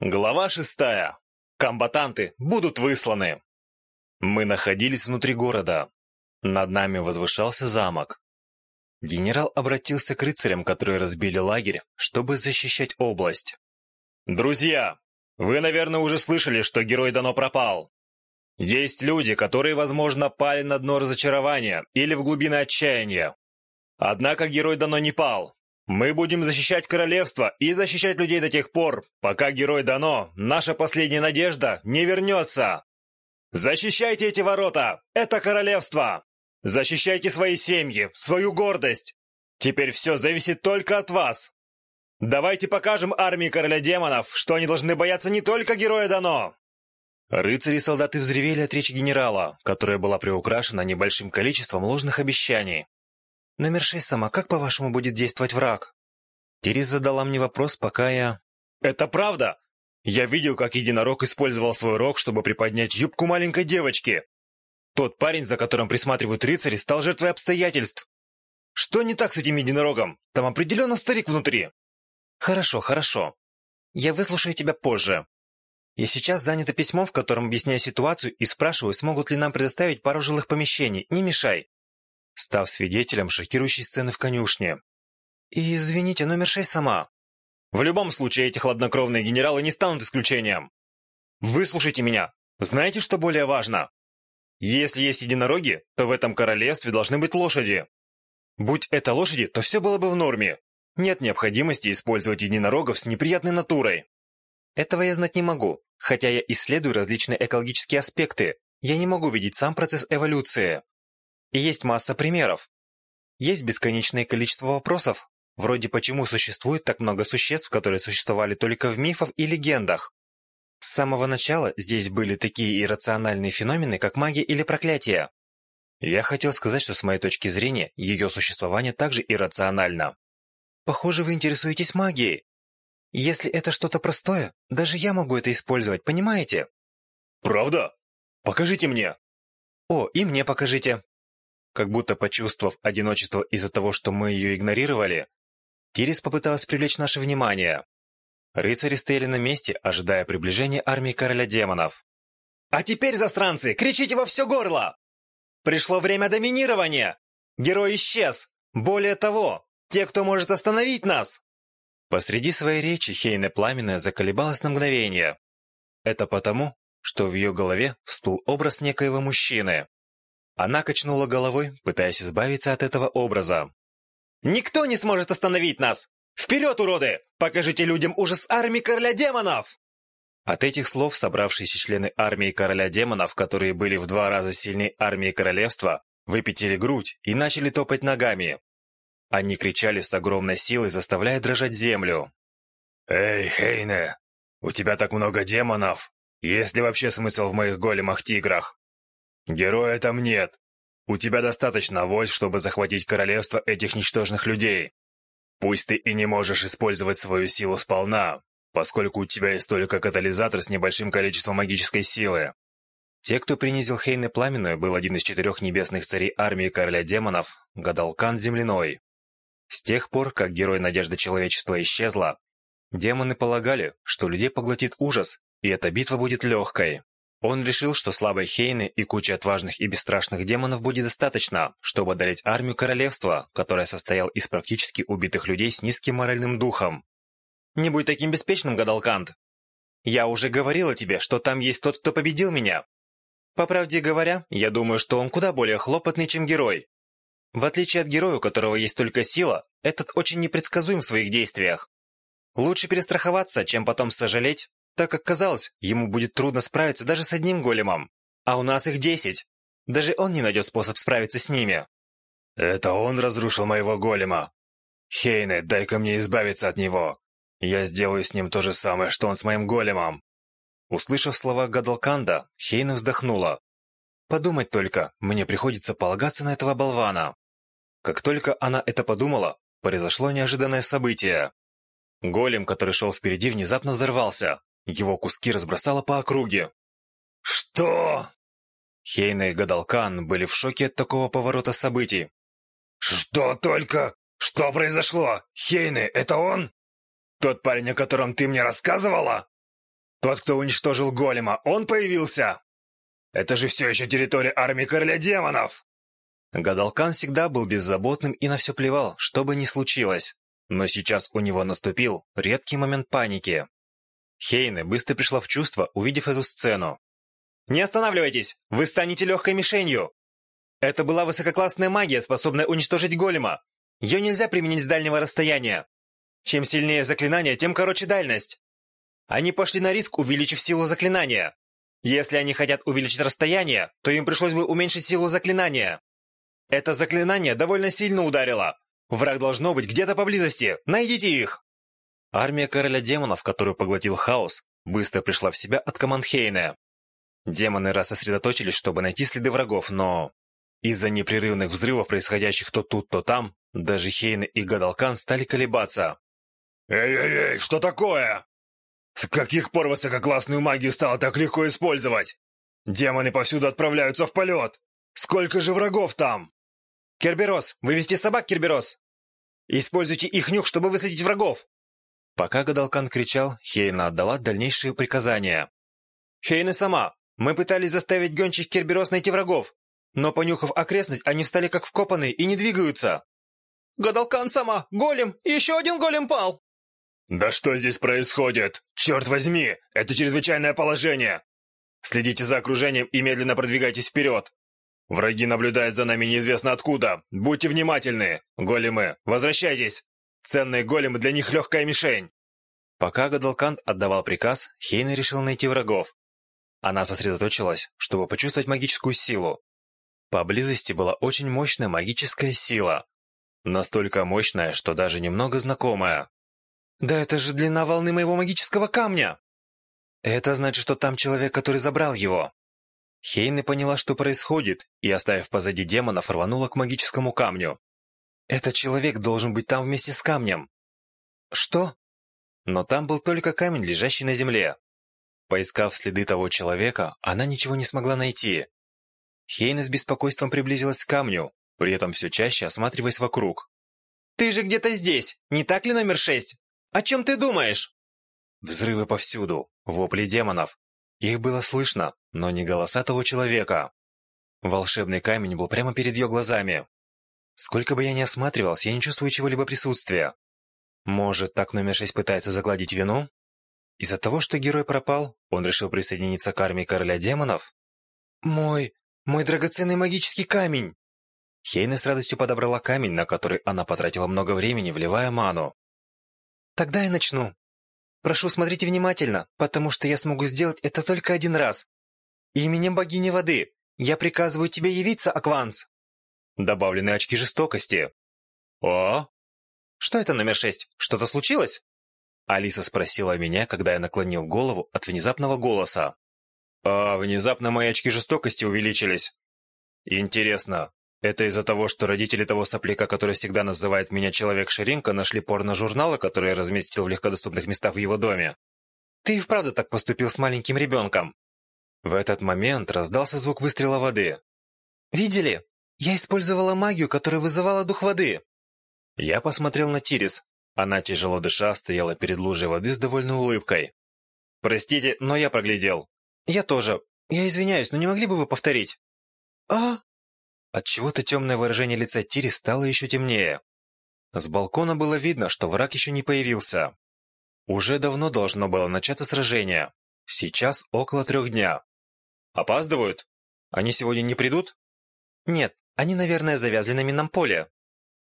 Глава шестая. Комбатанты будут высланы. Мы находились внутри города. Над нами возвышался замок. Генерал обратился к рыцарям, которые разбили лагерь, чтобы защищать область. «Друзья, вы, наверное, уже слышали, что герой Дано пропал. Есть люди, которые, возможно, пали на дно разочарования или в глубины отчаяния. Однако герой Дано не пал. Мы будем защищать королевство и защищать людей до тех пор, пока герой Дано, наша последняя надежда, не вернется. Защищайте эти ворота! Это королевство! Защищайте свои семьи, свою гордость! Теперь все зависит только от вас! Давайте покажем армии короля демонов, что они должны бояться не только героя Дано!» Рыцари и солдаты взревели от речи генерала, которая была приукрашена небольшим количеством ложных обещаний, Номер шесть сама, как, по-вашему, будет действовать враг?» Тереза задала мне вопрос, пока я... «Это правда! Я видел, как единорог использовал свой рог, чтобы приподнять юбку маленькой девочки. Тот парень, за которым присматривают рыцари, стал жертвой обстоятельств. Что не так с этим единорогом? Там определенно старик внутри!» «Хорошо, хорошо. Я выслушаю тебя позже. Я сейчас занята письмом, в котором объясняю ситуацию и спрашиваю, смогут ли нам предоставить пару жилых помещений. Не мешай!» Став свидетелем, шокирующей сцены в конюшне. Извините, номер шесть сама». «В любом случае, эти хладнокровные генералы не станут исключением. Выслушайте меня. Знаете, что более важно? Если есть единороги, то в этом королевстве должны быть лошади. Будь это лошади, то все было бы в норме. Нет необходимости использовать единорогов с неприятной натурой. Этого я знать не могу, хотя я исследую различные экологические аспекты. Я не могу видеть сам процесс эволюции. Есть масса примеров. Есть бесконечное количество вопросов, вроде почему существует так много существ, которые существовали только в мифах и легендах. С самого начала здесь были такие иррациональные феномены, как магия или проклятие. Я хотел сказать, что с моей точки зрения, ее существование также иррационально. Похоже, вы интересуетесь магией. Если это что-то простое, даже я могу это использовать, понимаете? Правда? Покажите мне! О, и мне покажите как будто почувствовав одиночество из-за того, что мы ее игнорировали, Тирис попыталась привлечь наше внимание. Рыцари стояли на месте, ожидая приближения армии короля демонов. «А теперь, застранцы, кричите во все горло! Пришло время доминирования! Герой исчез! Более того, те, кто может остановить нас!» Посреди своей речи Хейна Пламенная заколебалась на мгновение. Это потому, что в ее голове всплыл образ некоего мужчины. Она качнула головой, пытаясь избавиться от этого образа. «Никто не сможет остановить нас! Вперед, уроды! Покажите людям ужас армии короля демонов!» От этих слов собравшиеся члены армии короля демонов, которые были в два раза сильнее армии королевства, выпятили грудь и начали топать ногами. Они кричали с огромной силой, заставляя дрожать землю. «Эй, Хейне, у тебя так много демонов! Есть ли вообще смысл в моих големах-тиграх?» Героя там нет. У тебя достаточно войск, чтобы захватить королевство этих ничтожных людей. Пусть ты и не можешь использовать свою силу сполна, поскольку у тебя есть только катализатор с небольшим количеством магической силы. Те, кто принизил Хейны Пламенную, был один из четырех небесных царей армии короля демонов, Гадалкан Земляной. С тех пор, как герой надежды человечества исчезла, демоны полагали, что людей поглотит ужас, и эта битва будет легкой. Он решил, что слабой Хейны и кучи отважных и бесстрашных демонов будет достаточно, чтобы одолеть армию королевства, которая состояла из практически убитых людей с низким моральным духом. Не будь таким беспечным, гадалкант. Я уже говорила тебе, что там есть тот, кто победил меня. По правде говоря, я думаю, что он куда более хлопотный, чем герой. В отличие от героя, у которого есть только сила, этот очень непредсказуем в своих действиях. Лучше перестраховаться, чем потом сожалеть, так как казалось, ему будет трудно справиться даже с одним големом. А у нас их десять. Даже он не найдет способ справиться с ними. Это он разрушил моего голема. Хейне, дай-ка мне избавиться от него. Я сделаю с ним то же самое, что он с моим големом. Услышав слова Гадалканда, Хейна вздохнула. Подумать только, мне приходится полагаться на этого болвана. Как только она это подумала, произошло неожиданное событие. Голем, который шел впереди, внезапно взорвался, его куски разбросало по округе. «Что?» Хейна и Гадалкан были в шоке от такого поворота событий. «Что только? Что произошло? Хейны, это он? Тот парень, о котором ты мне рассказывала? Тот, кто уничтожил голема, он появился? Это же все еще территория армии короля демонов!» Гадалкан всегда был беззаботным и на все плевал, что бы ни случилось. Но сейчас у него наступил редкий момент паники. Хейне быстро пришла в чувство, увидев эту сцену. «Не останавливайтесь! Вы станете легкой мишенью!» Это была высококлассная магия, способная уничтожить голема. Ее нельзя применить с дальнего расстояния. Чем сильнее заклинание, тем короче дальность. Они пошли на риск, увеличив силу заклинания. Если они хотят увеличить расстояние, то им пришлось бы уменьшить силу заклинания. Это заклинание довольно сильно ударило. Враг должно быть где-то поблизости. Найдите их! Армия короля демонов, которую поглотил хаос, быстро пришла в себя от команд Хейна. Демоны рассосредоточились, чтобы найти следы врагов, но... Из-за непрерывных взрывов, происходящих то тут, то там, даже Хейны и Гадалкан стали колебаться. «Эй-эй-эй, что такое? С каких пор высококлассную магию стало так легко использовать? Демоны повсюду отправляются в полет! Сколько же врагов там?» «Керберос, вывести собак, Керберос! Используйте их нюх, чтобы высадить врагов!» Пока Гадалкан кричал, Хейна отдала дальнейшие приказания. «Хейна сама! Мы пытались заставить гончих Керберос найти врагов, но, понюхав окрестность, они встали как вкопанные и не двигаются!» «Гадалкан сама! Голем! Еще один голем пал!» «Да что здесь происходит? Черт возьми! Это чрезвычайное положение! Следите за окружением и медленно продвигайтесь вперед! Враги наблюдают за нами неизвестно откуда! Будьте внимательны! Големы, возвращайтесь!» Ценные големы для них легкая мишень!» Пока Гадалкант отдавал приказ, Хейна решил найти врагов. Она сосредоточилась, чтобы почувствовать магическую силу. Поблизости была очень мощная магическая сила. Настолько мощная, что даже немного знакомая. «Да это же длина волны моего магического камня!» «Это значит, что там человек, который забрал его!» Хейна поняла, что происходит, и, оставив позади демонов, рванула к магическому камню. Этот человек должен быть там вместе с камнем. Что? Но там был только камень, лежащий на земле. Поискав следы того человека, она ничего не смогла найти. Хейна с беспокойством приблизилась к камню, при этом все чаще осматриваясь вокруг. «Ты же где-то здесь, не так ли номер шесть? О чем ты думаешь?» Взрывы повсюду, вопли демонов. Их было слышно, но не голоса того человека. Волшебный камень был прямо перед ее глазами. Сколько бы я ни осматривался, я не чувствую чего-либо присутствия. Может, так номер шесть пытается загладить вину? Из-за того, что герой пропал, он решил присоединиться к армии короля демонов? Мой... мой драгоценный магический камень! Хейна с радостью подобрала камень, на который она потратила много времени, вливая ману. «Тогда я начну. Прошу, смотрите внимательно, потому что я смогу сделать это только один раз. Именем богини воды я приказываю тебе явиться, Акванс!» добавлены очки жестокости. «О? Что это номер шесть? Что-то случилось?» Алиса спросила меня, когда я наклонил голову от внезапного голоса. «А, внезапно мои очки жестокости увеличились. Интересно, это из-за того, что родители того сопляка, который всегда называет меня Человек-Ширинка, нашли порно-журналы, которые я разместил в легкодоступных местах в его доме? Ты и вправду так поступил с маленьким ребенком?» В этот момент раздался звук выстрела воды. «Видели?» «Я использовала магию, которая вызывала дух воды!» Я посмотрел на Тирис. Она, тяжело дыша, стояла перед лужей воды с довольной улыбкой. «Простите, но я проглядел». «Я тоже. Я извиняюсь, но не могли бы вы повторить?» «А?» От чего то темное выражение лица Тири стало еще темнее. С балкона было видно, что враг еще не появился. Уже давно должно было начаться сражение. Сейчас около трех дня. «Опаздывают? Они сегодня не придут?» «Нет, они, наверное, завязли на минном поле.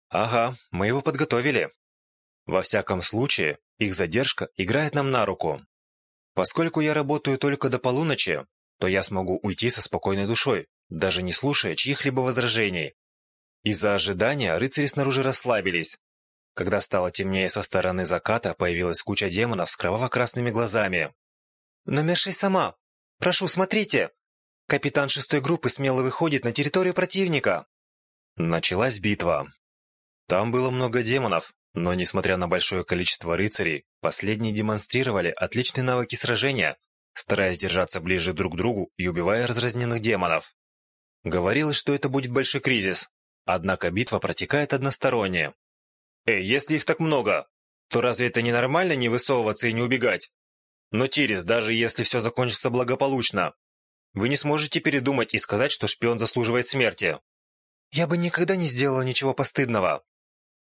Ага, мы его подготовили. Во всяком случае, их задержка играет нам на руку. Поскольку я работаю только до полуночи, то я смогу уйти со спокойной душой, даже не слушая чьих-либо возражений. Из-за ожидания рыцари снаружи расслабились. Когда стало темнее со стороны заката, появилась куча демонов с кроваво-красными глазами. «Номер шесть сама! Прошу, смотрите! Капитан шестой группы смело выходит на территорию противника. Началась битва. Там было много демонов, но, несмотря на большое количество рыцарей, последние демонстрировали отличные навыки сражения, стараясь держаться ближе друг к другу и убивая разрозненных демонов. Говорилось, что это будет большой кризис, однако битва протекает односторонне. «Эй, если их так много, то разве это не нормально не высовываться и не убегать? Но, Тирис, даже если все закончится благополучно, вы не сможете передумать и сказать, что шпион заслуживает смерти. Я бы никогда не сделала ничего постыдного.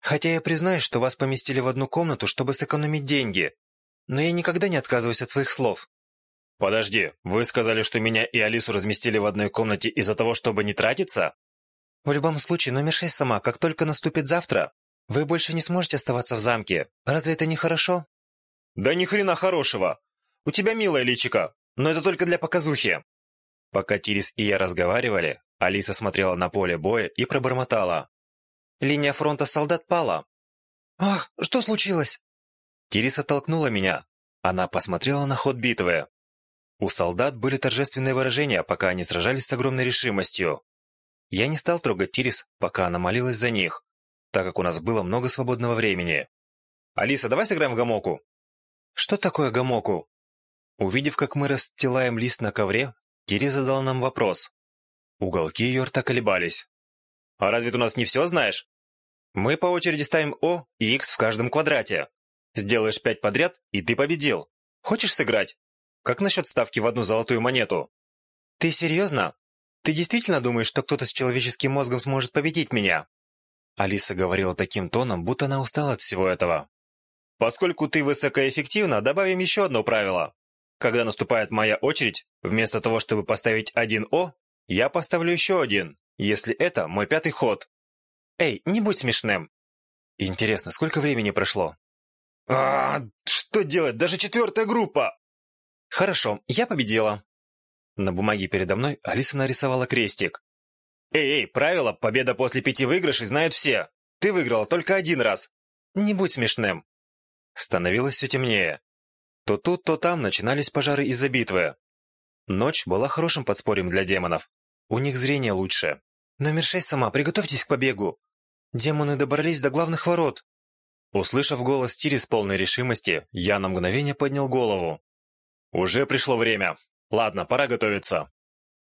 Хотя я признаю, что вас поместили в одну комнату, чтобы сэкономить деньги. Но я никогда не отказываюсь от своих слов. Подожди, вы сказали, что меня и Алису разместили в одной комнате из-за того, чтобы не тратиться? В любом случае, номер шесть сама, как только наступит завтра, вы больше не сможете оставаться в замке. Разве это не хорошо? Да ни хрена хорошего. У тебя милая личика, но это только для показухи. Пока Тирис и я разговаривали, Алиса смотрела на поле боя и пробормотала. «Линия фронта солдат пала!» «Ах, что случилось?» Тирис оттолкнула меня. Она посмотрела на ход битвы. У солдат были торжественные выражения, пока они сражались с огромной решимостью. Я не стал трогать Тирис, пока она молилась за них, так как у нас было много свободного времени. «Алиса, давай сыграем в гамоку!» «Что такое гамоку?» Увидев, как мы расстилаем лист на ковре, Кири задал нам вопрос. Уголки ее рта колебались. «А разве ты у нас не все знаешь? Мы по очереди ставим О и Х в каждом квадрате. Сделаешь пять подряд, и ты победил. Хочешь сыграть? Как насчет ставки в одну золотую монету?» «Ты серьезно? Ты действительно думаешь, что кто-то с человеческим мозгом сможет победить меня?» Алиса говорила таким тоном, будто она устала от всего этого. «Поскольку ты высокоэффективна, добавим еще одно правило. Когда наступает моя очередь, вместо того, чтобы поставить один «О», я поставлю еще один, если это мой пятый ход. Эй, не будь смешным. Интересно, сколько времени прошло? А, что делать? Даже четвертая группа! Хорошо, я победила. На бумаге передо мной Алиса нарисовала крестик. Эй, эй, правило «победа после пяти выигрышей» знают все. Ты выиграла только один раз. Не будь смешным. Становилось все темнее. То тут, то там начинались пожары из-за битвы. Ночь была хорошим подспорьем для демонов. У них зрение лучше. «Номер шесть сама, приготовьтесь к побегу!» Демоны добрались до главных ворот. Услышав голос Тири с полной решимости, я на мгновение поднял голову. «Уже пришло время. Ладно, пора готовиться».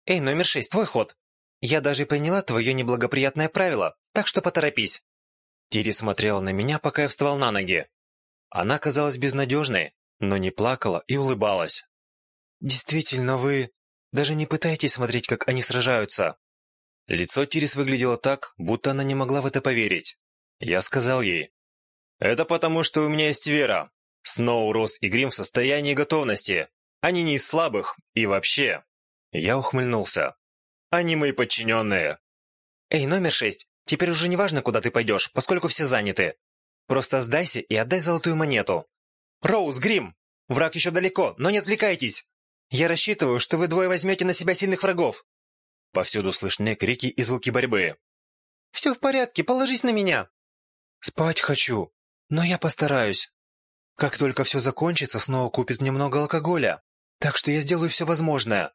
«Эй, номер шесть, твой ход!» «Я даже поняла твое неблагоприятное правило, так что поторопись!» Тири смотрела на меня, пока я вставал на ноги. Она казалась безнадежной, но не плакала и улыбалась. «Действительно, вы даже не пытаетесь смотреть, как они сражаются». Лицо Тирис выглядело так, будто она не могла в это поверить. Я сказал ей. «Это потому, что у меня есть вера. Сноу, Рос и Грим в состоянии готовности. Они не из слабых и вообще». Я ухмыльнулся. «Они мои подчиненные». «Эй, номер шесть, теперь уже не важно, куда ты пойдешь, поскольку все заняты. Просто сдайся и отдай золотую монету. Роуз, Грим, враг еще далеко, но не отвлекайтесь. Я рассчитываю, что вы двое возьмете на себя сильных врагов. Повсюду слышны крики и звуки борьбы. Все в порядке, положись на меня. Спать хочу, но я постараюсь. Как только все закончится, снова купит мне много алкоголя. Так что я сделаю все возможное.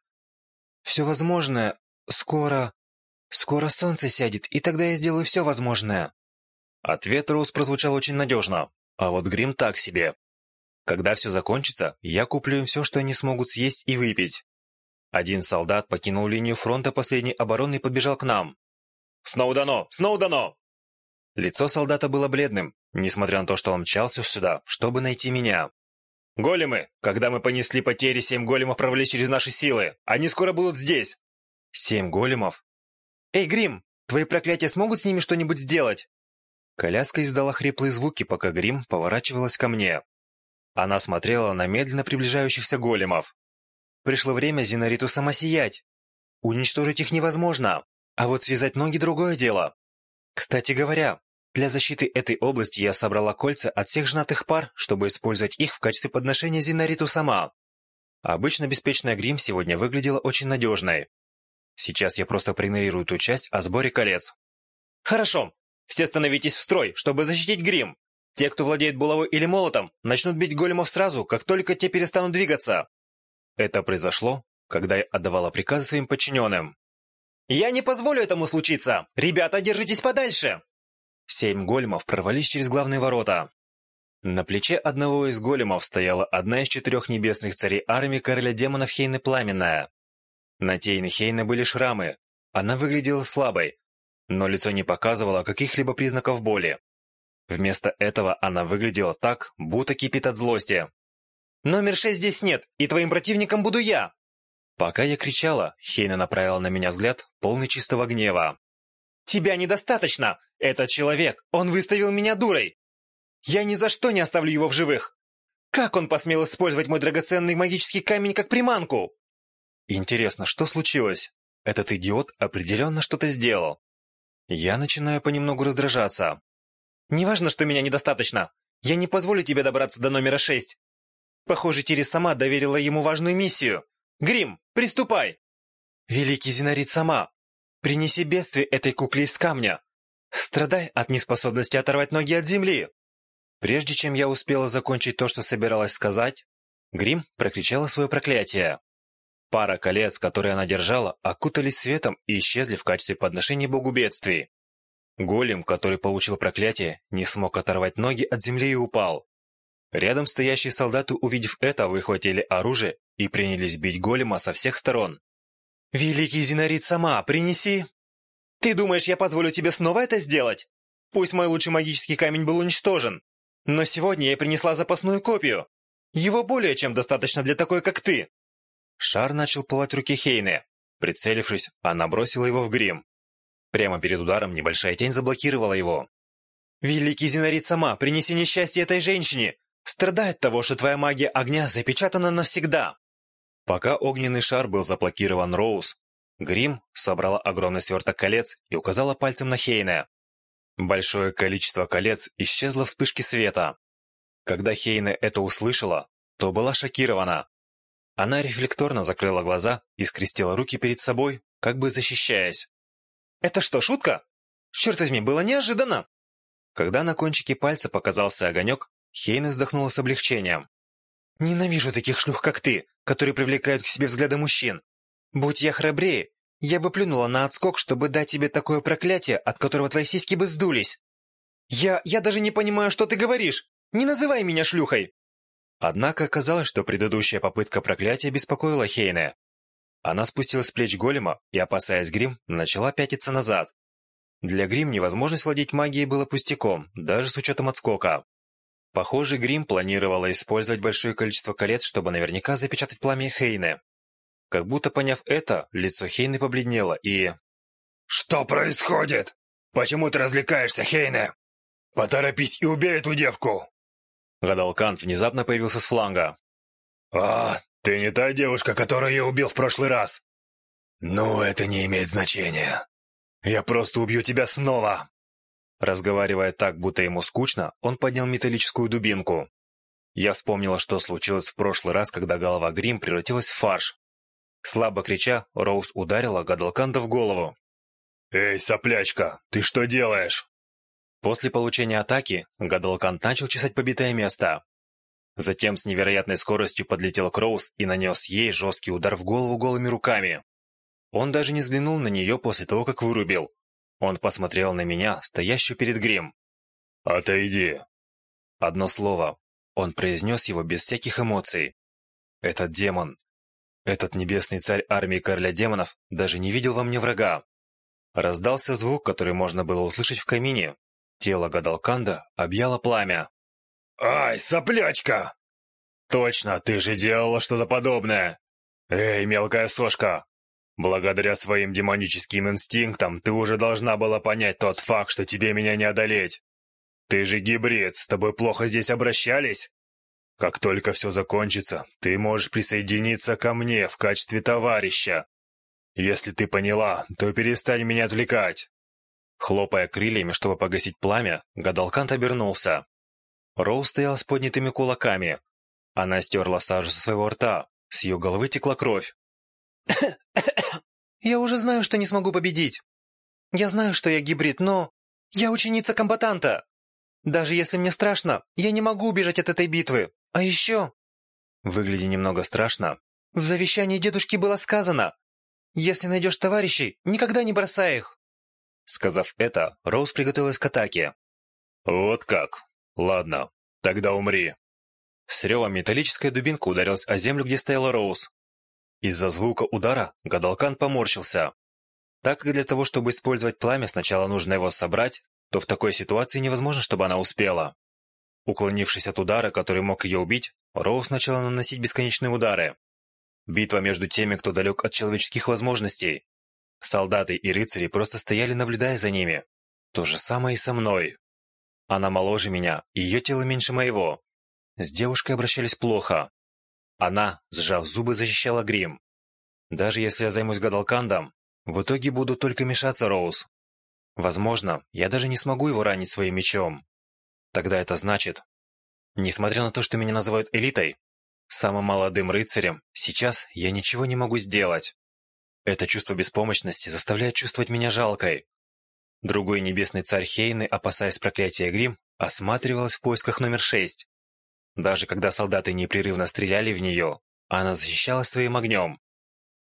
Все возможное. Скоро... Скоро солнце сядет, и тогда я сделаю все возможное. Ответ Роуз прозвучал очень надежно, а вот грим так себе. Когда все закончится, я куплю им все, что они смогут съесть и выпить. Один солдат покинул линию фронта последней обороны и побежал к нам. «Сноудано! Сноудано!» Лицо солдата было бледным, несмотря на то, что он мчался сюда, чтобы найти меня. «Големы! Когда мы понесли потери, семь големов провались через наши силы! Они скоро будут здесь!» «Семь големов?» «Эй, Грим, твои проклятия смогут с ними что-нибудь сделать?» Коляска издала хриплые звуки, пока Грим поворачивалась ко мне. Она смотрела на медленно приближающихся големов. Пришло время Зинариту самосиять. Уничтожить их невозможно, а вот связать ноги — другое дело. Кстати говоря, для защиты этой области я собрала кольца от всех женатых пар, чтобы использовать их в качестве подношения Зинариту сама. Обычно беспечная грим сегодня выглядела очень надежной. Сейчас я просто проигнорирую ту часть о сборе колец. Хорошо, все становитесь в строй, чтобы защитить грим. Те, кто владеет булавой или молотом, начнут бить големов сразу, как только те перестанут двигаться. Это произошло, когда я отдавала приказы своим подчиненным. «Я не позволю этому случиться! Ребята, держитесь подальше!» Семь големов прорвались через главные ворота. На плече одного из големов стояла одна из четырех небесных царей армии короля демонов Хейны Пламенная. На Тейне Хейны были шрамы. Она выглядела слабой, но лицо не показывало каких-либо признаков боли. Вместо этого она выглядела так, будто кипит от злости. «Номер шесть здесь нет, и твоим противником буду я!» Пока я кричала, Хейна направила на меня взгляд, полный чистого гнева. «Тебя недостаточно! Этот человек, он выставил меня дурой! Я ни за что не оставлю его в живых! Как он посмел использовать мой драгоценный магический камень как приманку?» «Интересно, что случилось? Этот идиот определенно что-то сделал. Я начинаю понемногу раздражаться. Неважно, что меня недостаточно. Я не позволю тебе добраться до номера шесть. Похоже, Тири сама доверила ему важную миссию. Грим, приступай! Великий Зинарит сама. Принеси бедствие этой кукле из камня. Страдай от неспособности оторвать ноги от земли. Прежде чем я успела закончить то, что собиралась сказать, Грим прокричала свое проклятие. Пара колец, которые она держала, окутались светом и исчезли в качестве подношения богу бедствий. Голем, который получил проклятие, не смог оторвать ноги от земли и упал. Рядом стоящие солдаты, увидев это, выхватили оружие и принялись бить голема со всех сторон. «Великий Зинарит сама, принеси!» «Ты думаешь, я позволю тебе снова это сделать? Пусть мой лучший магический камень был уничтожен, но сегодня я принесла запасную копию. Его более чем достаточно для такой, как ты!» Шар начал пылать руки Хейне, Прицелившись, она бросила его в грим. Прямо перед ударом небольшая тень заблокировала его. «Великий Зинариц сама, принеси несчастье этой женщине! Страдает того, что твоя магия огня запечатана навсегда!» Пока огненный шар был заблокирован Роуз, Грим собрала огромный сверток колец и указала пальцем на Хейне. Большое количество колец исчезло в вспышке света. Когда Хейне это услышала, то была шокирована. Она рефлекторно закрыла глаза и скрестила руки перед собой, как бы защищаясь. Это что, шутка? Черт возьми, было неожиданно!» Когда на кончике пальца показался огонек, Хейн вздохнула с облегчением. «Ненавижу таких шлюх, как ты, которые привлекают к себе взгляды мужчин. Будь я храбрее, я бы плюнула на отскок, чтобы дать тебе такое проклятие, от которого твои сиськи бы сдулись. Я... я даже не понимаю, что ты говоришь! Не называй меня шлюхой!» Однако оказалось, что предыдущая попытка проклятия беспокоила Хейне. Она спустила с плеч голема и, опасаясь грим, начала пятиться назад. Для грим невозможность владеть магией была пустяком, даже с учетом отскока. Похоже, грим планировала использовать большое количество колец, чтобы наверняка запечатать пламя Хейны. Как будто поняв это, лицо Хейны побледнело и... «Что происходит? Почему ты развлекаешься, Хейне? Поторопись и убей эту девку!» Гадалкант внезапно появился с фланга. «А, «Ты не та девушка, которую я убил в прошлый раз!» «Ну, это не имеет значения. Я просто убью тебя снова!» Разговаривая так, будто ему скучно, он поднял металлическую дубинку. Я вспомнила, что случилось в прошлый раз, когда голова Грим превратилась в фарш. Слабо крича, Роуз ударила Гадалканда в голову. «Эй, соплячка, ты что делаешь?» После получения атаки Гадалканд начал чесать побитое место. Затем с невероятной скоростью подлетел Кроуз и нанес ей жесткий удар в голову голыми руками. Он даже не взглянул на нее после того, как вырубил. Он посмотрел на меня, стоящую перед грим. «Отойди!» Одно слово. Он произнес его без всяких эмоций. «Этот демон, этот небесный царь армии короля демонов даже не видел во мне врага. Раздался звук, который можно было услышать в камине. Тело Гадалканда объяло пламя. Ай, соплячка! Точно, ты же делала что-то подобное. Эй, мелкая сошка, благодаря своим демоническим инстинктам ты уже должна была понять тот факт, что тебе меня не одолеть. Ты же гибрид, с тобой плохо здесь обращались? Как только все закончится, ты можешь присоединиться ко мне в качестве товарища. Если ты поняла, то перестань меня отвлекать. Хлопая крыльями, чтобы погасить пламя, гадалкант обернулся. Роу стоял с поднятыми кулаками. А Она стерла сажу со своего рта. С ее головы текла кровь. «Я уже знаю, что не смогу победить. Я знаю, что я гибрид, но... Я ученица комбатанта. Даже если мне страшно, я не могу убежать от этой битвы. А еще...» Выгляди немного страшно. «В завещании дедушки было сказано, если найдешь товарищей, никогда не бросай их!» Сказав это, Роуз приготовилась к атаке. «Вот как!» Ладно, тогда умри. С ревом металлическая дубинка ударилась о землю, где стояла Роуз. Из-за звука удара гадалкан поморщился. Так как для того, чтобы использовать пламя, сначала нужно его собрать, то в такой ситуации невозможно, чтобы она успела. Уклонившись от удара, который мог ее убить, Роуз начала наносить бесконечные удары. Битва между теми, кто далек от человеческих возможностей. Солдаты и рыцари просто стояли, наблюдая за ними. То же самое и со мной. Она моложе меня, и ее тело меньше моего. С девушкой обращались плохо. Она, сжав зубы, защищала грим. Даже если я займусь гадалкандом, в итоге буду только мешаться, Роуз. Возможно, я даже не смогу его ранить своим мечом. Тогда это значит... Несмотря на то, что меня называют элитой, самым молодым рыцарем, сейчас я ничего не могу сделать. Это чувство беспомощности заставляет чувствовать меня жалкой, Другой небесный царь Хейны, опасаясь проклятия грим, осматривалась в поисках номер шесть. Даже когда солдаты непрерывно стреляли в нее, она защищала своим огнем.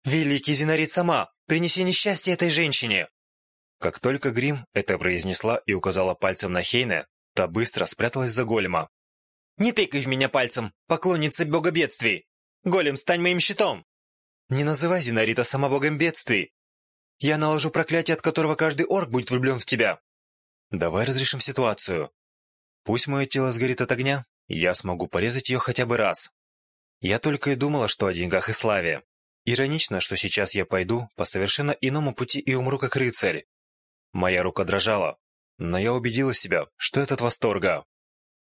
«Великий Зинарит сама! Принеси несчастье этой женщине!» Как только Грим это произнесла и указала пальцем на Хейна, та быстро спряталась за голема. «Не тыкай в меня пальцем, поклонница бога бедствий! Голем, стань моим щитом!» «Не называй Зинарита сама богом бедствий! Я наложу проклятие, от которого каждый орк будет влюблен в тебя. Давай разрешим ситуацию. Пусть мое тело сгорит от огня, я смогу порезать ее хотя бы раз. Я только и думала, что о деньгах и славе. Иронично, что сейчас я пойду по совершенно иному пути и умру как рыцарь. Моя рука дрожала, но я убедила себя, что это от восторга.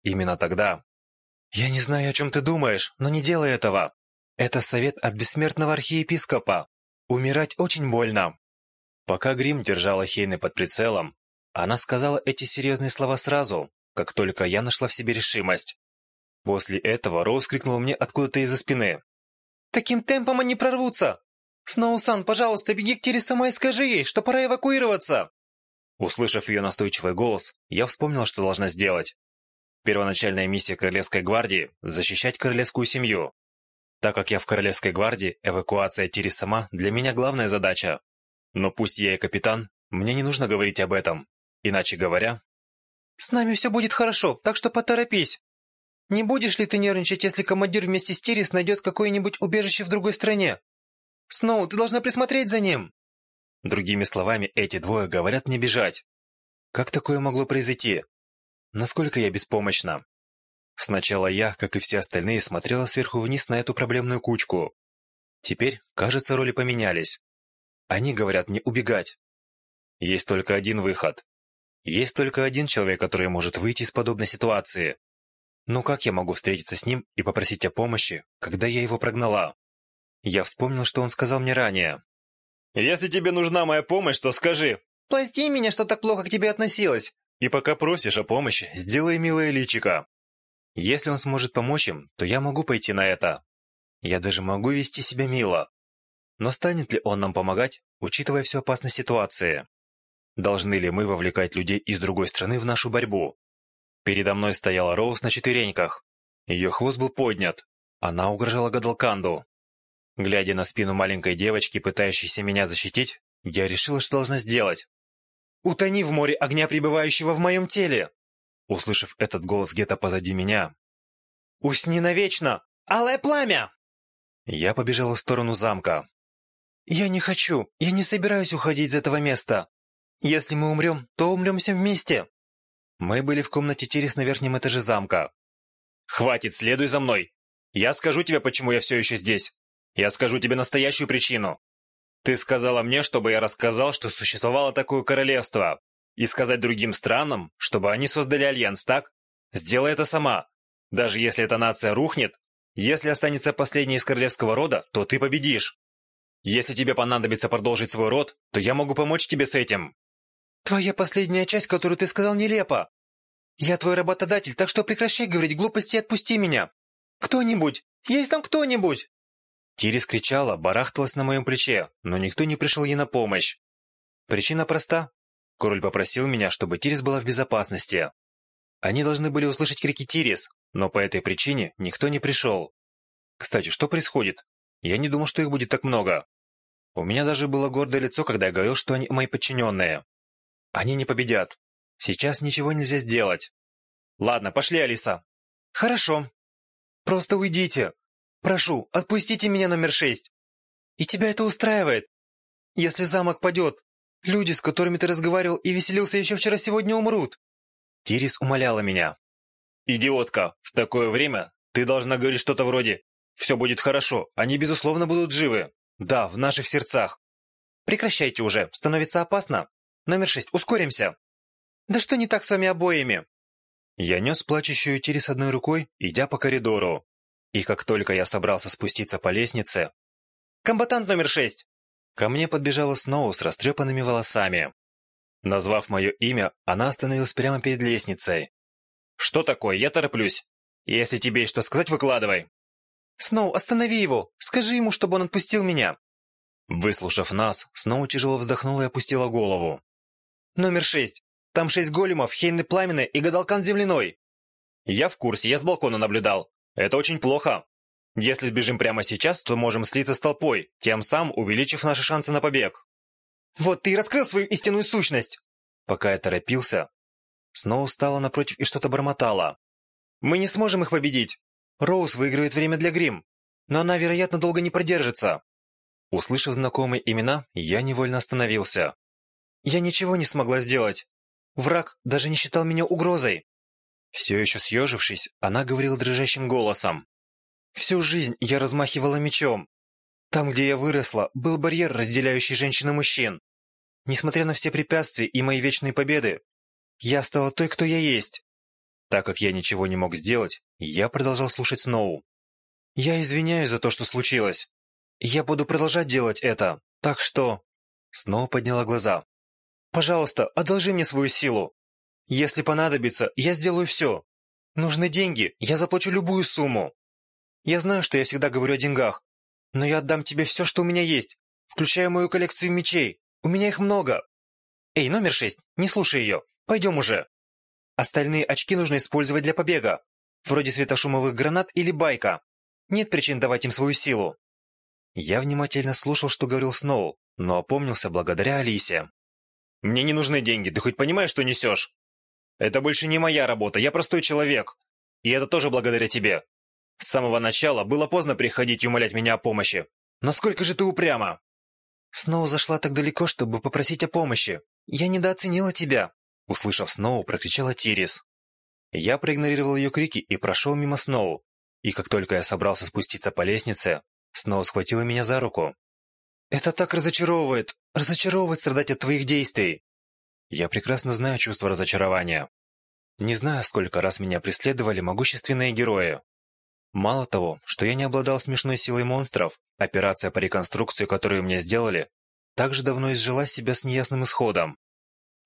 Именно тогда... Я не знаю, о чем ты думаешь, но не делай этого. Это совет от бессмертного архиепископа. Умирать очень больно. Пока Грим держала Хейна под прицелом, она сказала эти серьезные слова сразу, как только я нашла в себе решимость. После этого Роуз крикнула мне откуда-то из-за спины. «Таким темпом они прорвутся! Сноусан, пожалуйста, беги к Тире и скажи ей, что пора эвакуироваться!» Услышав ее настойчивый голос, я вспомнил, что должна сделать. Первоначальная миссия Королевской гвардии – защищать королевскую семью. Так как я в Королевской гвардии, эвакуация Тири сама для меня главная задача. Но пусть я и капитан, мне не нужно говорить об этом. Иначе говоря... С нами все будет хорошо, так что поторопись. Не будешь ли ты нервничать, если командир вместе с Тирис найдет какое-нибудь убежище в другой стране? Сноу, ты должна присмотреть за ним. Другими словами, эти двое говорят мне бежать. Как такое могло произойти? Насколько я беспомощна? Сначала я, как и все остальные, смотрела сверху вниз на эту проблемную кучку. Теперь, кажется, роли поменялись. Они говорят мне убегать. Есть только один выход. Есть только один человек, который может выйти из подобной ситуации. Но как я могу встретиться с ним и попросить о помощи, когда я его прогнала? Я вспомнил, что он сказал мне ранее. «Если тебе нужна моя помощь, то скажи». Пласти меня, что так плохо к тебе относилась». «И пока просишь о помощи, сделай милое личико». Если он сможет помочь им, то я могу пойти на это. Я даже могу вести себя мило. Но станет ли он нам помогать, учитывая всю опасность ситуации? Должны ли мы вовлекать людей из другой страны в нашу борьбу? Передо мной стояла Роуз на четвереньках. Ее хвост был поднят. Она угрожала Гадалканду. Глядя на спину маленькой девочки, пытающейся меня защитить, я решила, что должна сделать. «Утони в море огня, пребывающего в моем теле!» Услышав этот голос где-то позади меня. «Усни навечно! Алое пламя!» Я побежала в сторону замка. «Я не хочу! Я не собираюсь уходить из этого места! Если мы умрем, то умрем все вместе!» Мы были в комнате Терес на верхнем этаже замка. «Хватит, следуй за мной! Я скажу тебе, почему я все еще здесь! Я скажу тебе настоящую причину! Ты сказала мне, чтобы я рассказал, что существовало такое королевство, и сказать другим странам, чтобы они создали альянс, так? Сделай это сама! Даже если эта нация рухнет, если останется последняя из королевского рода, то ты победишь!» Если тебе понадобится продолжить свой род, то я могу помочь тебе с этим». «Твоя последняя часть, которую ты сказал, нелепа. Я твой работодатель, так что прекращай говорить глупости и отпусти меня. Кто-нибудь! Есть там кто-нибудь!» Тирис кричала, барахталась на моем плече, но никто не пришел ей на помощь. Причина проста. Король попросил меня, чтобы Тирис была в безопасности. Они должны были услышать крики Тирис, но по этой причине никто не пришел. Кстати, что происходит? Я не думал, что их будет так много. У меня даже было гордое лицо, когда я говорил, что они мои подчиненные. Они не победят. Сейчас ничего нельзя сделать. Ладно, пошли, Алиса. Хорошо. Просто уйдите. Прошу, отпустите меня номер шесть. И тебя это устраивает? Если замок падет, люди, с которыми ты разговаривал и веселился еще вчера, сегодня умрут. Тирис умоляла меня. «Идиотка, в такое время ты должна говорить что-то вроде «все будет хорошо, они, безусловно, будут живы». Да, в наших сердцах. Прекращайте уже, становится опасно. Номер шесть, ускоримся. Да что не так с вами обоими? Я нес плачущую Тирис одной рукой, идя по коридору. И как только я собрался спуститься по лестнице... Комбатант номер шесть! Ко мне подбежала Сноу с растрепанными волосами. Назвав мое имя, она остановилась прямо перед лестницей. «Что такое? Я тороплюсь. Если тебе есть что сказать, выкладывай!» Сноу, останови его! Скажи ему, чтобы он отпустил меня!» Выслушав нас, Сноу тяжело вздохнула и опустила голову. «Номер шесть. Там шесть големов, хейны пламенны и гадалкан земляной!» «Я в курсе, я с балкона наблюдал. Это очень плохо. Если сбежим прямо сейчас, то можем слиться с толпой, тем самым увеличив наши шансы на побег». «Вот ты и раскрыл свою истинную сущность!» Пока я торопился, Сноу стала напротив и что-то бормотала. «Мы не сможем их победить. Роуз выиграет время для грим, но она, вероятно, долго не продержится. Услышав знакомые имена, я невольно остановился. Я ничего не смогла сделать. Враг даже не считал меня угрозой. Все еще съежившись, она говорила дрожащим голосом. Всю жизнь я размахивала мечом. Там, где я выросла, был барьер, разделяющий женщин и мужчин. Несмотря на все препятствия и мои вечные победы, я стала той, кто я есть. Так как я ничего не мог сделать, я продолжал слушать Сноу. «Я извиняюсь за то, что случилось. Я буду продолжать делать это, так что...» Сноу подняла глаза. «Пожалуйста, одолжи мне свою силу. Если понадобится, я сделаю все. Нужны деньги, я заплачу любую сумму. Я знаю, что я всегда говорю о деньгах, но я отдам тебе все, что у меня есть, включая мою коллекцию мечей. У меня их много. Эй, номер шесть, не слушай ее. Пойдем уже. Остальные очки нужно использовать для побега вроде светошумовых гранат или байка. Нет причин давать им свою силу». Я внимательно слушал, что говорил Сноу, но опомнился благодаря Алисе. «Мне не нужны деньги, ты хоть понимаешь, что несешь? Это больше не моя работа, я простой человек. И это тоже благодаря тебе. С самого начала было поздно приходить и умолять меня о помощи. Насколько же ты упряма!» Сноу зашла так далеко, чтобы попросить о помощи. «Я недооценила тебя!» Услышав Сноу, прокричала Тирис. Я проигнорировал ее крики и прошел мимо Сноу. И как только я собрался спуститься по лестнице, Сноу схватила меня за руку. «Это так разочаровывает! Разочаровывает страдать от твоих действий!» Я прекрасно знаю чувство разочарования. Не знаю, сколько раз меня преследовали могущественные герои. Мало того, что я не обладал смешной силой монстров, операция по реконструкции, которую мне сделали, также давно изжила себя с неясным исходом.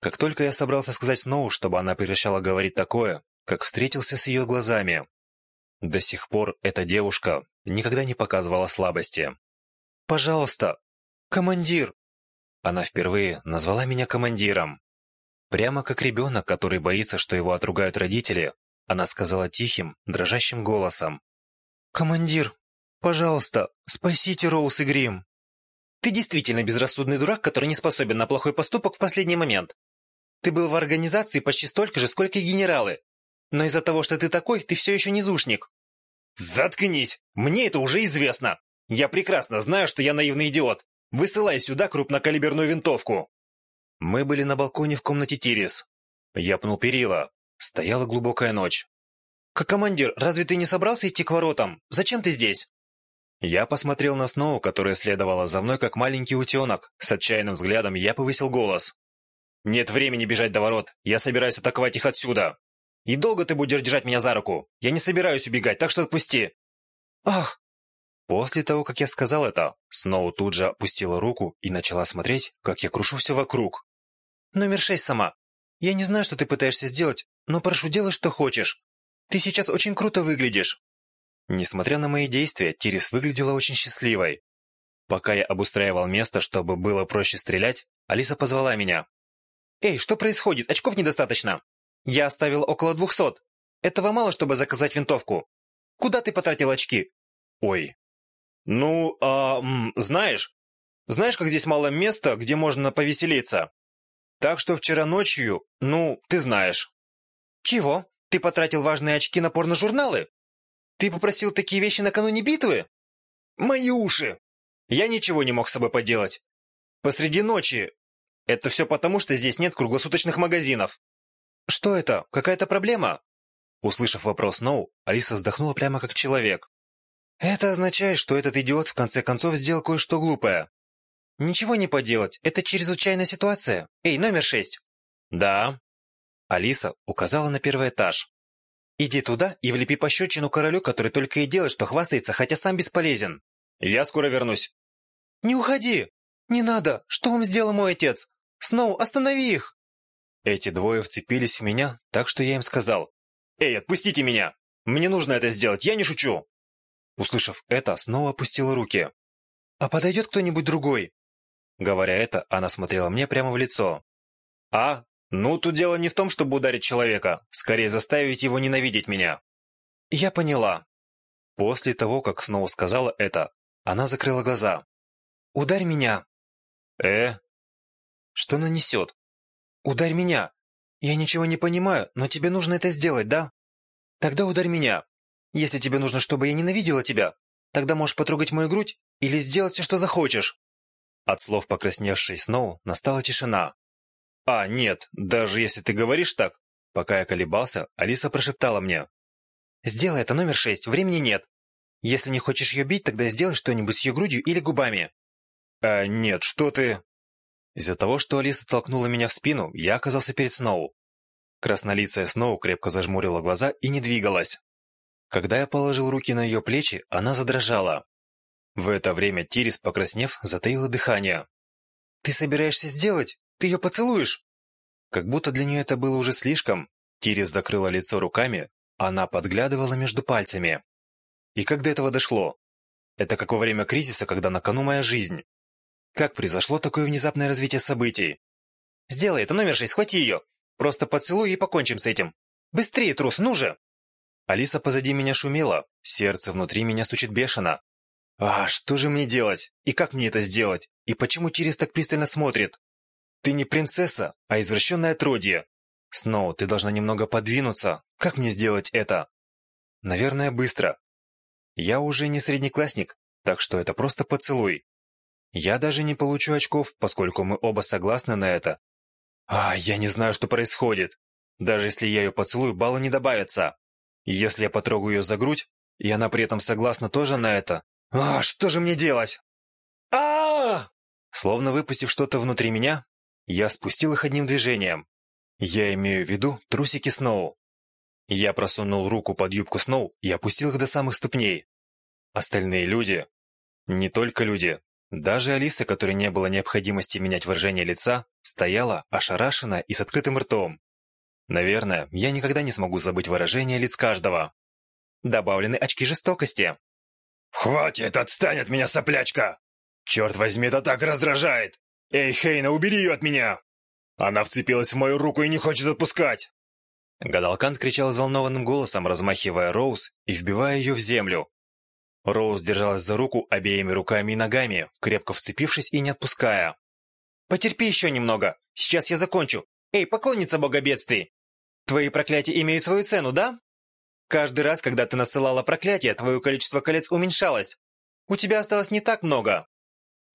Как только я собрался сказать Сноу, чтобы она прекращала говорить такое, как встретился с ее глазами. До сих пор эта девушка никогда не показывала слабости. «Пожалуйста, командир!» Она впервые назвала меня командиром. Прямо как ребенок, который боится, что его отругают родители, она сказала тихим, дрожащим голосом. «Командир, пожалуйста, спасите Роуз и Грим!» «Ты действительно безрассудный дурак, который не способен на плохой поступок в последний момент. Ты был в организации почти столько же, сколько и генералы. Но из-за того, что ты такой, ты все еще незушник. Заткнись! Мне это уже известно! Я прекрасно знаю, что я наивный идиот. Высылай сюда крупнокалиберную винтовку. Мы были на балконе в комнате Тирис. Я пнул перила. Стояла глубокая ночь. «Как командир, разве ты не собрался идти к воротам? Зачем ты здесь?» Я посмотрел на Сноу, которая следовала за мной как маленький утенок. С отчаянным взглядом я повысил голос. «Нет времени бежать до ворот. Я собираюсь атаковать их отсюда. И долго ты будешь держать меня за руку? Я не собираюсь убегать, так что отпусти!» «Ах!» После того, как я сказал это, Сноу тут же опустила руку и начала смотреть, как я крушу все вокруг. «Номер шесть сама. Я не знаю, что ты пытаешься сделать, но прошу, делай, что хочешь. Ты сейчас очень круто выглядишь». Несмотря на мои действия, Тирис выглядела очень счастливой. Пока я обустраивал место, чтобы было проще стрелять, Алиса позвала меня. «Эй, что происходит? Очков недостаточно!» Я оставил около двухсот. Этого мало, чтобы заказать винтовку. Куда ты потратил очки? Ой. Ну, а, знаешь, знаешь, как здесь мало места, где можно повеселиться. Так что вчера ночью, ну, ты знаешь. Чего? Ты потратил важные очки на порно-журналы? Ты попросил такие вещи накануне битвы? Мои уши! Я ничего не мог с собой поделать. Посреди ночи. Это все потому, что здесь нет круглосуточных магазинов. «Что это? Какая-то проблема?» Услышав вопрос Ноу, Алиса вздохнула прямо как человек. «Это означает, что этот идиот в конце концов сделал кое-что глупое. Ничего не поделать, это чрезвычайная ситуация. Эй, номер шесть!» «Да?» Алиса указала на первый этаж. «Иди туда и влепи пощечину королю, который только и делает, что хвастается, хотя сам бесполезен». «Я скоро вернусь». «Не уходи! Не надо! Что вам сделал мой отец? Сноу, останови их!» Эти двое вцепились в меня, так что я им сказал «Эй, отпустите меня! Мне нужно это сделать, я не шучу!» Услышав это, снова опустила руки. «А подойдет кто-нибудь другой?» Говоря это, она смотрела мне прямо в лицо. «А, ну тут дело не в том, чтобы ударить человека, скорее заставить его ненавидеть меня». «Я поняла». После того, как снова сказала это, она закрыла глаза. «Ударь меня!» «Э?» «Что нанесет?» «Ударь меня! Я ничего не понимаю, но тебе нужно это сделать, да? Тогда ударь меня. Если тебе нужно, чтобы я ненавидела тебя, тогда можешь потрогать мою грудь или сделать все, что захочешь». От слов покрасневшей Сноу настала тишина. «А, нет, даже если ты говоришь так...» Пока я колебался, Алиса прошептала мне. «Сделай это номер шесть, времени нет. Если не хочешь ее бить, тогда сделай что-нибудь с ее грудью или губами». «Э, нет, что ты...» Из-за того, что Алиса толкнула меня в спину, я оказался перед Сноу. Краснолицая Сноу крепко зажмурила глаза и не двигалась. Когда я положил руки на ее плечи, она задрожала. В это время Тирис, покраснев, затаила дыхание. «Ты собираешься сделать? Ты ее поцелуешь?» Как будто для нее это было уже слишком. Тирис закрыла лицо руками, она подглядывала между пальцами. И как до этого дошло? Это как во время кризиса, когда на кону моя жизнь. Как произошло такое внезапное развитие событий? Сделай это, номер шесть, схвати ее. Просто поцелуй и покончим с этим. Быстрее, трус, ну же! Алиса позади меня шумела, сердце внутри меня стучит бешено. А что же мне делать? И как мне это сделать? И почему Тирис так пристально смотрит? Ты не принцесса, а извращенное отродье. Сноу, ты должна немного подвинуться. Как мне сделать это? Наверное, быстро. Я уже не среднеклассник, так что это просто поцелуй. Я даже не получу очков, поскольку мы оба согласны на это. А, я не знаю, что происходит. Даже если я ее поцелую, балла не добавится. Если я потрогаю ее за грудь, и она при этом согласна тоже на это. А, что же мне делать? а, -а, -а, -а Словно выпустив что-то внутри меня, я спустил их одним движением. Я имею в виду трусики Сноу. Я просунул руку под юбку Сноу и опустил их до самых ступней. Остальные люди, не только люди, даже Алиса, которой не было необходимости менять выражение лица, стояла ошарашена и с открытым ртом. Наверное, я никогда не смогу забыть выражение лиц каждого. Добавлены очки жестокости. «Хватит, отстань от меня, соплячка! Черт возьми, это так раздражает! Эй, Хейна, убери ее от меня! Она вцепилась в мою руку и не хочет отпускать!» Гадалкант кричал взволнованным голосом, размахивая Роуз и вбивая ее в землю. Роуз держалась за руку обеими руками и ногами, крепко вцепившись и не отпуская. «Потерпи еще немного! Сейчас я закончу! Эй, поклонница богобедствий! Твои проклятия имеют свою цену, да? Каждый раз, когда ты насылала проклятие, твое количество колец уменьшалось. У тебя осталось не так много.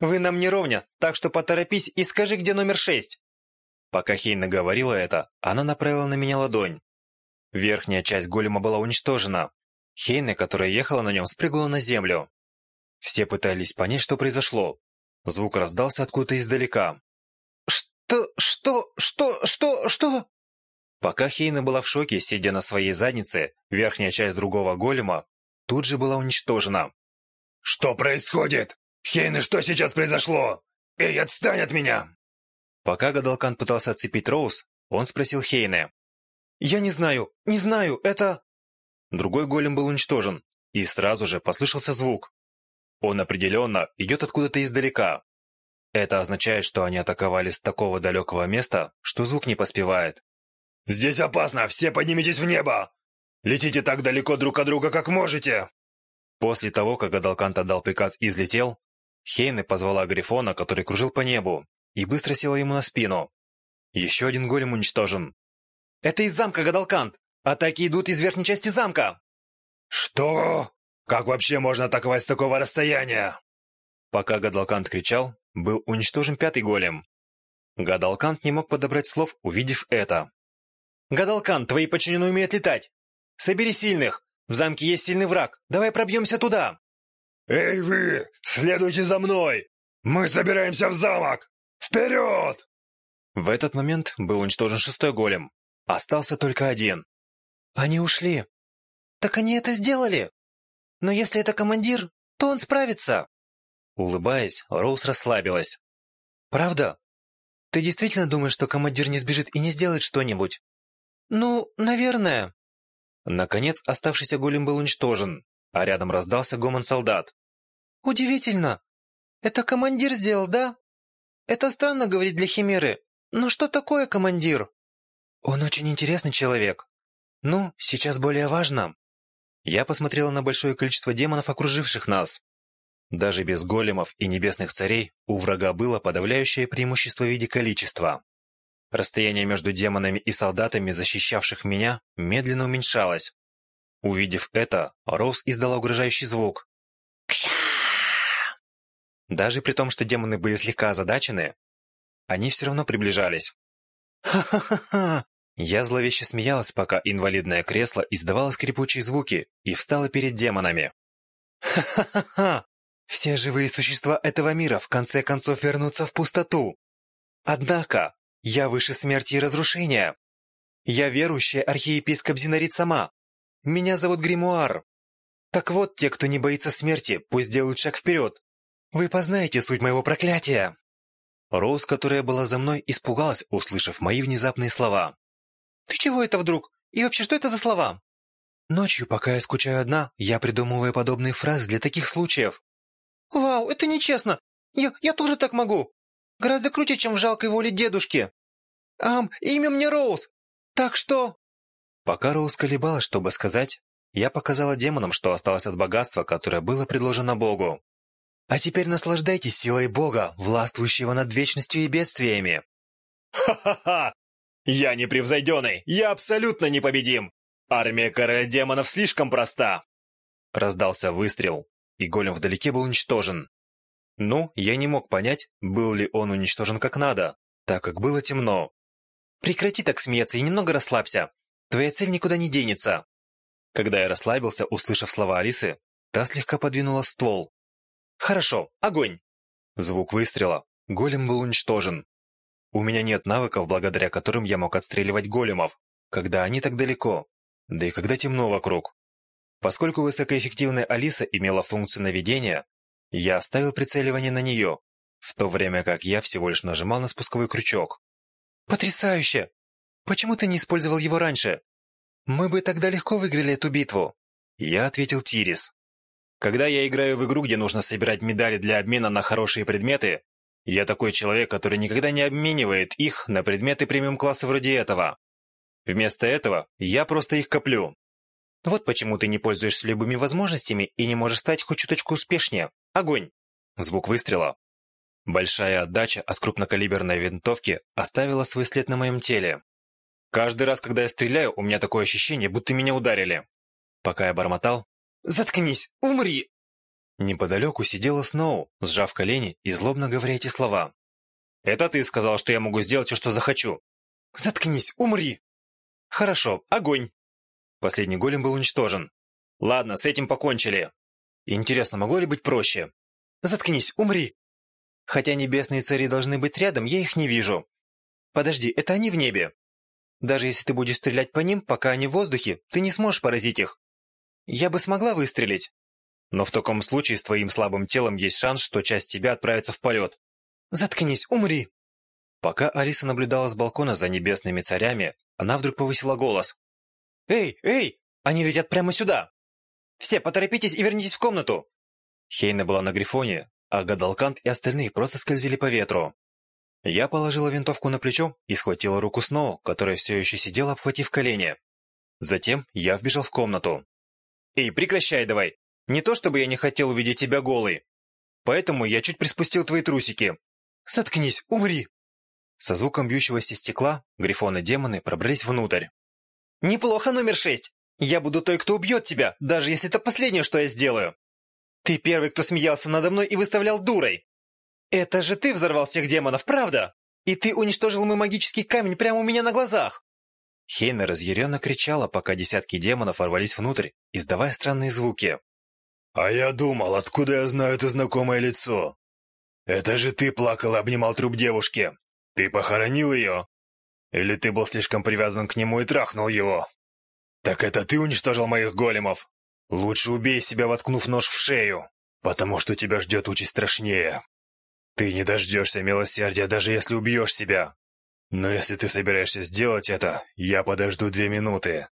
Вы нам не ровня, так что поторопись и скажи, где номер шесть!» Пока Хейна говорила это, она направила на меня ладонь. Верхняя часть голема была уничтожена, Хейна, которая ехала на нем, спрыгнула на землю. Все пытались понять, что произошло. Звук раздался откуда-то издалека. «Что? Что? Что? Что? Что?» Пока Хейна была в шоке, сидя на своей заднице, верхняя часть другого голема тут же была уничтожена. «Что происходит? Хейна, что сейчас произошло? Эй, отстань от меня!» Пока гадалкан пытался отцепить Роуз, он спросил Хейны. «Я не знаю, не знаю, это...» Другой голем был уничтожен, и сразу же послышался звук. Он определенно идет откуда-то издалека. Это означает, что они атаковали с такого далекого места, что звук не поспевает. «Здесь опасно! Все поднимитесь в небо! Летите так далеко друг от друга, как можете!» После того, как Адалкант отдал приказ и взлетел, Хейны позвала Грифона, который кружил по небу, и быстро села ему на спину. Еще один голем уничтожен. «Это из замка, Гадалкант! Атаки идут из верхней части замка. Что? Как вообще можно атаковать с такого расстояния? Пока Гадалкант кричал, был уничтожен пятый голем. Гадалкант не мог подобрать слов, увидев это. «Гадалкант, твои подчиненные умеют летать! Собери сильных! В замке есть сильный враг! Давай пробьемся туда!» «Эй вы! Следуйте за мной! Мы собираемся в замок! Вперед!» В этот момент был уничтожен шестой голем. Остался только один. Они ушли. Так они это сделали. Но если это командир, то он справится. Улыбаясь, Роуз расслабилась. Правда? Ты действительно думаешь, что командир не сбежит и не сделает что-нибудь? Ну, наверное. Наконец, оставшийся голем был уничтожен, а рядом раздался гомон солдат. Удивительно. Это командир сделал, да? Это странно говорить для Химеры. Но что такое командир? Он очень интересный человек. «Ну, сейчас более важно!» Я посмотрела на большое количество демонов, окруживших нас. Даже без големов и небесных царей у врага было подавляющее преимущество в виде количества. Расстояние между демонами и солдатами, защищавших меня, медленно уменьшалось. Увидев это, Роуз издала угрожающий звук. «Кша!» Даже при том, что демоны были слегка озадачены, они все равно приближались. «Ха-ха-ха! Я зловеще смеялась, пока инвалидное кресло издавало скрипучие звуки и встало перед демонами. «Ха-ха-ха! Все живые существа этого мира в конце концов вернутся в пустоту! Однако, я выше смерти и разрушения! Я верующий архиепископ Зинарит сама! Меня зовут Гримуар! Так вот, те, кто не боится смерти, пусть делают шаг вперед! Вы познаете суть моего проклятия!» Роуз, которая была за мной, испугалась, услышав мои внезапные слова. «Ты чего это вдруг? И вообще, что это за слова?» Ночью, пока я скучаю одна, я придумываю подобные фразы для таких случаев. «Вау, это нечестно! Я, я тоже так могу! Гораздо круче, чем в жалкой воле дедушки! Ам, имя мне Роуз! Так что...» Пока Роуз колебалась, чтобы сказать, я показала демонам, что осталось от богатства, которое было предложено Богу. «А теперь наслаждайтесь силой Бога, властвующего над вечностью и бедствиями!» «Ха-ха-ха! Я непревзойденный, я абсолютно непобедим! Армия короля демонов слишком проста!» Раздался выстрел, и голем вдалеке был уничтожен. Ну, я не мог понять, был ли он уничтожен как надо, так как было темно. «Прекрати так смеяться и немного расслабься. Твоя цель никуда не денется». Когда я расслабился, услышав слова Алисы, та слегка подвинула ствол. «Хорошо, огонь!» Звук выстрела. Голем был уничтожен. У меня нет навыков, благодаря которым я мог отстреливать големов, когда они так далеко, да и когда темно вокруг. Поскольку высокоэффективная Алиса имела функцию наведения, я оставил прицеливание на нее, в то время как я всего лишь нажимал на спусковой крючок. «Потрясающе! Почему ты не использовал его раньше? Мы бы тогда легко выиграли эту битву!» Я ответил Тирис. «Когда я играю в игру, где нужно собирать медали для обмена на хорошие предметы, я такой человек, который никогда не обменивает их на предметы премиум-класса вроде этого. Вместо этого я просто их коплю. Вот почему ты не пользуешься любыми возможностями и не можешь стать хоть чуточку успешнее. Огонь!» Звук выстрела. Большая отдача от крупнокалиберной винтовки оставила свой след на моем теле. Каждый раз, когда я стреляю, у меня такое ощущение, будто меня ударили. Пока я бормотал, «Заткнись! Умри! Неподалеку сидела Сноу, сжав колени и злобно говоря эти слова. «Это ты сказал, что я могу сделать все, что захочу!» «Заткнись, умри!» «Хорошо, огонь!» Последний голем был уничтожен. «Ладно, с этим покончили!» «Интересно, могло ли быть проще?» «Заткнись, умри!» «Хотя небесные цари должны быть рядом, я их не вижу!» «Подожди, это они в небе!» «Даже если ты будешь стрелять по ним, пока они в воздухе, ты не сможешь поразить их!» «Я бы смогла выстрелить, но в таком случае с твоим слабым телом есть шанс, что часть тебя отправится в полет. Заткнись, умри!» Пока Алиса наблюдала с балкона за небесными царями, она вдруг повысила голос. «Эй, эй! Они летят прямо сюда! Все, поторопитесь и вернитесь в комнату!» Хейна была на Грифоне, а Гадалкант и остальные просто скользили по ветру. Я положила винтовку на плечо и схватила руку Сноу, которая все еще сидела, обхватив колени. Затем я вбежал в комнату. «Эй, прекращай давай! Не то чтобы я не хотел увидеть тебя голой. Поэтому я чуть приспустил твои трусики. Соткнись, умри!» Со звуком бьющегося стекла грифоны-демоны пробрались внутрь. «Неплохо, номер шесть! Я буду той, кто убьет тебя, даже если это последнее, что я сделаю! Ты первый, кто смеялся надо мной и выставлял дурой! Это же ты взорвал всех демонов, правда? И ты уничтожил мой магический камень прямо у меня на глазах!» Хейна разъяренно кричала, пока десятки демонов ворвались внутрь, издавая странные звуки. А я думал, откуда я знаю это знакомое лицо? Это же ты плакал и обнимал труп девушки. Ты похоронил ее? Или ты был слишком привязан к нему и трахнул его? Так это ты уничтожил моих големов? Лучше убей себя, воткнув нож в шею, потому что тебя ждет участь страшнее. Ты не дождешься милосердия, даже если убьешь себя. Но если ты собираешься сделать это, я подожду две минуты.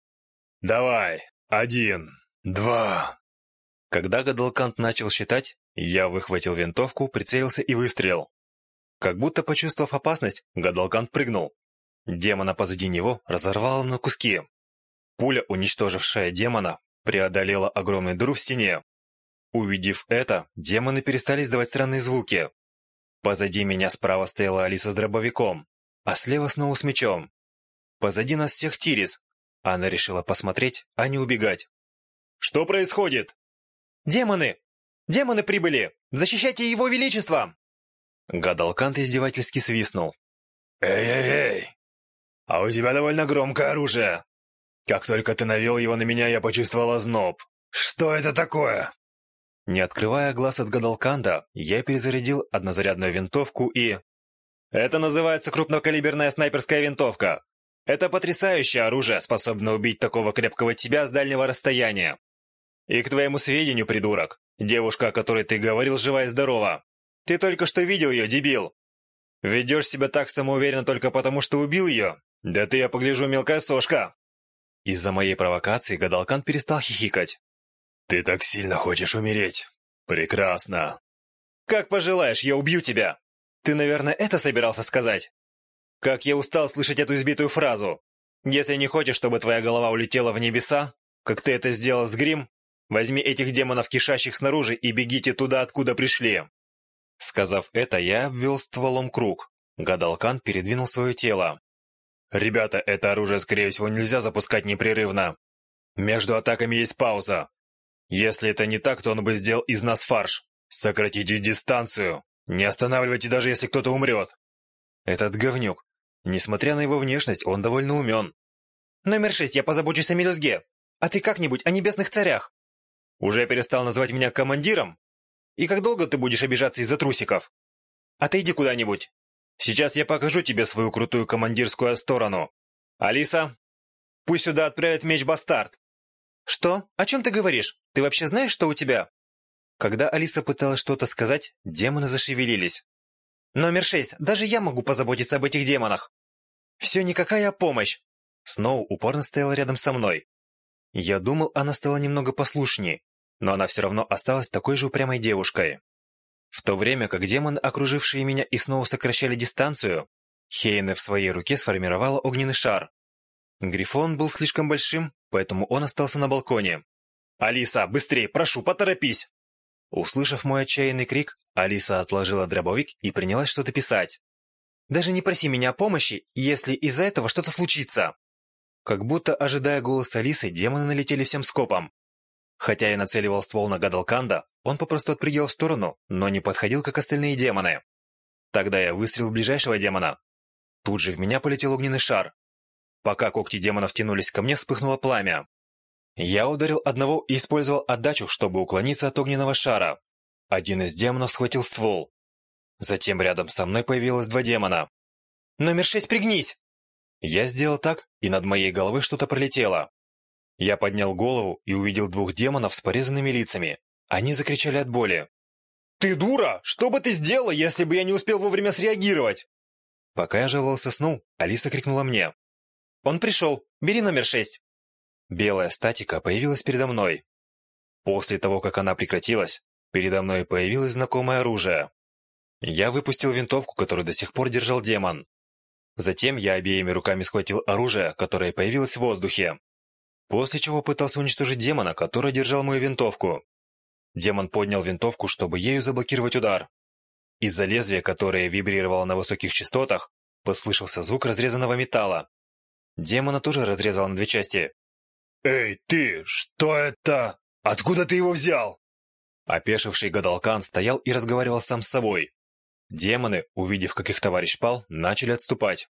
Давай, один, два, когда Гадалкант начал считать, я выхватил винтовку, прицелился и выстрелил. Как будто почувствовав опасность, Гадалкант прыгнул. Демона позади него разорвало на куски. Пуля, уничтожившая демона, преодолела огромную дыру в стене. Увидев это, демоны перестали издавать странные звуки. Позади меня справа стояла Алиса с дробовиком, а слева снова с мечом. Позади нас всех Тирис. Она решила посмотреть, а не убегать. «Что происходит?» Демоны! Демоны прибыли! Защищайте его величество!» Гадалкант издевательски свистнул. «Эй-эй-эй! А у тебя довольно громкое оружие! Как только ты навел его на меня, я почувствовал озноб. Что это такое?» Не открывая глаз от Гадалканда, я перезарядил однозарядную винтовку и... «Это называется крупнокалиберная снайперская винтовка. Это потрясающее оружие, способное убить такого крепкого тебя с дальнего расстояния. И к твоему сведению, придурок, девушка, о которой ты говорил, жива и здорова. Ты только что видел ее, дебил. Ведешь себя так самоуверенно только потому, что убил ее? Да ты, я погляжу, мелкая сошка. Из-за моей провокации гадалкан перестал хихикать. Ты так сильно хочешь умереть. Прекрасно. Как пожелаешь, я убью тебя. Ты, наверное, это собирался сказать? Как я устал слышать эту избитую фразу. Если не хочешь, чтобы твоя голова улетела в небеса, как ты это сделал с Грим, Возьми этих демонов, кишащих снаружи, и бегите туда, откуда пришли!» Сказав это, я обвел стволом круг. Гадалкан передвинул свое тело. «Ребята, это оружие, скорее всего, нельзя запускать непрерывно. Между атаками есть пауза. Если это не так, то он бы сделал из нас фарш. Сократите дистанцию. Не останавливайте, даже если кто-то умрет. Этот говнюк. Несмотря на его внешность, он довольно умен. Номер шесть, я позабочусь о мелюзге. А ты как-нибудь о небесных царях. Уже перестал называть меня командиром? И как долго ты будешь обижаться из-за трусиков? Отойди куда-нибудь. Сейчас я покажу тебе свою крутую командирскую сторону. Алиса, пусть сюда отправят меч бастард. Что? О чем ты говоришь? Ты вообще знаешь, что у тебя? Когда Алиса пыталась что-то сказать, демоны зашевелились. Номер шесть, даже я могу позаботиться об этих демонах. Все никакая помощь. Сноу упорно стояла рядом со мной. Я думал, она стала немного послушнее, но она все равно осталась такой же упрямой девушкой. В то время как демоны, окружившие меня, и снова сокращали дистанцию, Хейне в своей руке сформировала огненный шар. Грифон был слишком большим, поэтому он остался на балконе. «Алиса, быстрее, прошу, поторопись!» Услышав мой отчаянный крик, Алиса отложила дробовик и принялась что-то писать. «Даже не проси меня о помощи, если из-за этого что-то случится!» Как будто, ожидая голоса Алисы, демоны налетели всем скопом. Хотя и нацеливал ствол на Гадалканда, он попросту отпрыгивал в сторону, но не подходил, как остальные демоны. Тогда я выстрелил в ближайшего демона. Тут же в меня полетел огненный шар. Пока когти демонов тянулись ко мне, вспыхнуло пламя. Я ударил одного и использовал отдачу, чтобы уклониться от огненного шара. Один из демонов схватил ствол. Затем рядом со мной появилось два демона. «Номер шесть, пригнись!» Я сделал так, и над моей головой что-то пролетело. Я поднял голову и увидел двух демонов с порезанными лицами. Они закричали от боли. «Ты дура! Что бы ты сделала, если бы я не успел вовремя среагировать?» Пока я жаловался сну, Алиса крикнула мне. «Он пришел! Бери номер шесть!» Белая статика появилась передо мной. После того, как она прекратилась, передо мной появилось знакомое оружие. Я выпустил винтовку, которую до сих пор держал демон. Затем я обеими руками схватил оружие, которое появилось в воздухе после чего пытался уничтожить демона, который держал мою винтовку. Демон поднял винтовку, чтобы ею заблокировать удар. Из-за лезвия, которое вибрировало на высоких частотах, послышался звук разрезанного металла. Демона тоже разрезал на две части. «Эй, ты! Что это? Откуда ты его взял?» Опешивший гадалкан стоял и разговаривал сам с собой. Демоны, увидев, как их товарищ пал, начали отступать.